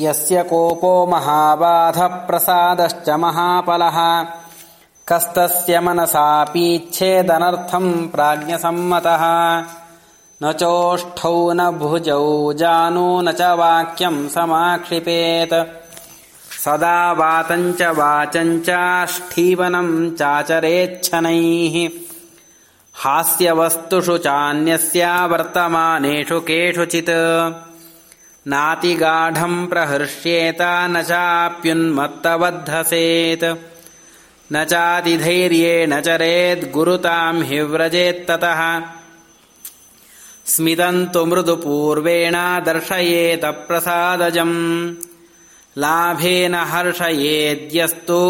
यस्य कोपो महाबाधप्रसादश्च महापलः। कस्तस्य मनसापीच्छेदनर्थम् प्राज्ञसम्मतः। न चोष्ठौ न भुजौ जानो न च वाक्यम् समाक्षिपेत्। सदा वातम् च वाचम् चाष्ठीवनम् चाचरेच्छनैः। हास्यवस्तुषु चान्यस्या वर्तमानेषु केषुचित् नातिगाढम् प्रहृष्येत न चाप्युन्मत्तवद्धसेत् न चातिधैर्येण चरेद्गुरुताम् हि व्रजेत्ततः स्मितन्तु मृदुपूर्वेण दर्शयेत प्रसादजम्। लाभेन हर्षयेद्यस्तु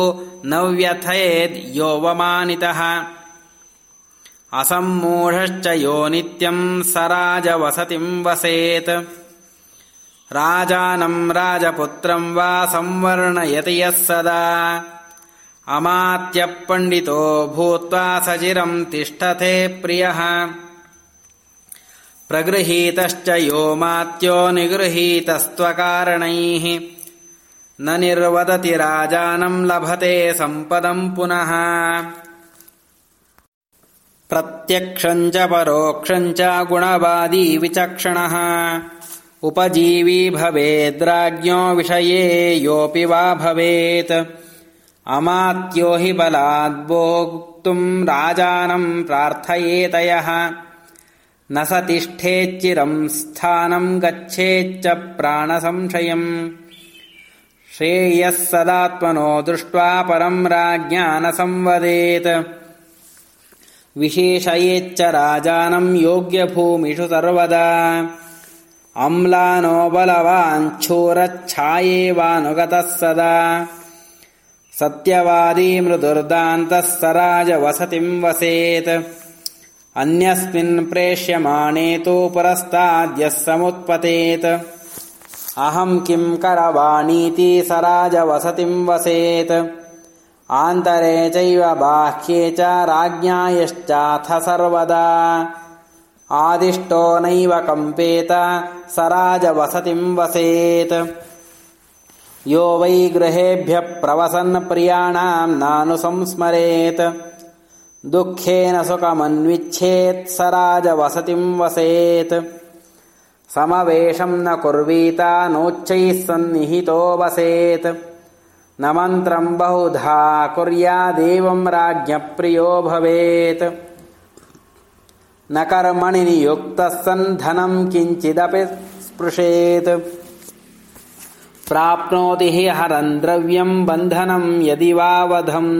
न व्यथयेद्योऽवमानितः असम्मूढश्च यो नित्यम् स राजवसतिम् वसेत् राजानम् राजपुत्रम् वा संवर्णयति यः सदा। अमात्यपण्डितो भूत्वा सचिरम् तिष्ठते प्रियः। प्रगृहीतश्च यो मात्यो निगृहीतस्त्वकारणैः। न निर्वदति राजानम् लभते सम्पदम् पुनः। प्रत्यक्षम् च परोक्षम् च गुणवादी विचक्षणः उपजीवी भवेद्राज्ञो विषये योऽपि वा भवेत्। अमात्यो हि बलाद्वोक्तुम् राजानम् प्रार्थयेतयः। न स तिष्ठेच्चिरम् स्थानम् गच्छेच्च प्राणसंशयम्। श्रेयः सदात्मनो दृष्ट्वा परम् राज्ञा न संवदेत्। विशेषयेच्च राजानम् योग्यभूमिषु सर्वदा अम्लानो बलवाञ्छूरच्छायेवानुगतः सदा। सत्यवादी मृदुर्दान्तः स राजवसतिम् वसेत्। अन्यस्मिन् प्रेष्यमाणे तु पुरस्ताद्यः समुत्पतेत्। अहम् किम् करवाणीति स राजवसतिम् वसेत्। आन्तरे चैव बाह्ये च राज्ञायश्चाथ सर्वदा आदिष्टो नैव कम्पेत स राजवसतिम् वसेत्। यो वै गृहेभ्यः प्रवसन् प्रियाणाम् नानुसंस्मरेत्। दुःखेन सुखमन्विच्छेत् स राजवसतिम् वसेत्। समवेशम् न कुर्वीत नोच्चैः सन्निहितो वसेत्। न मन्त्रम् बहुधा कुर्यादेवम् राज्ञप्रियो भवेत् न कर्मणि नियुक्तः सन् धनम् किञ्चिदपि स्पृशेत्। प्राप्नोति हि हरन् द्रव्यम् बन्धनम् यदि वा वधम्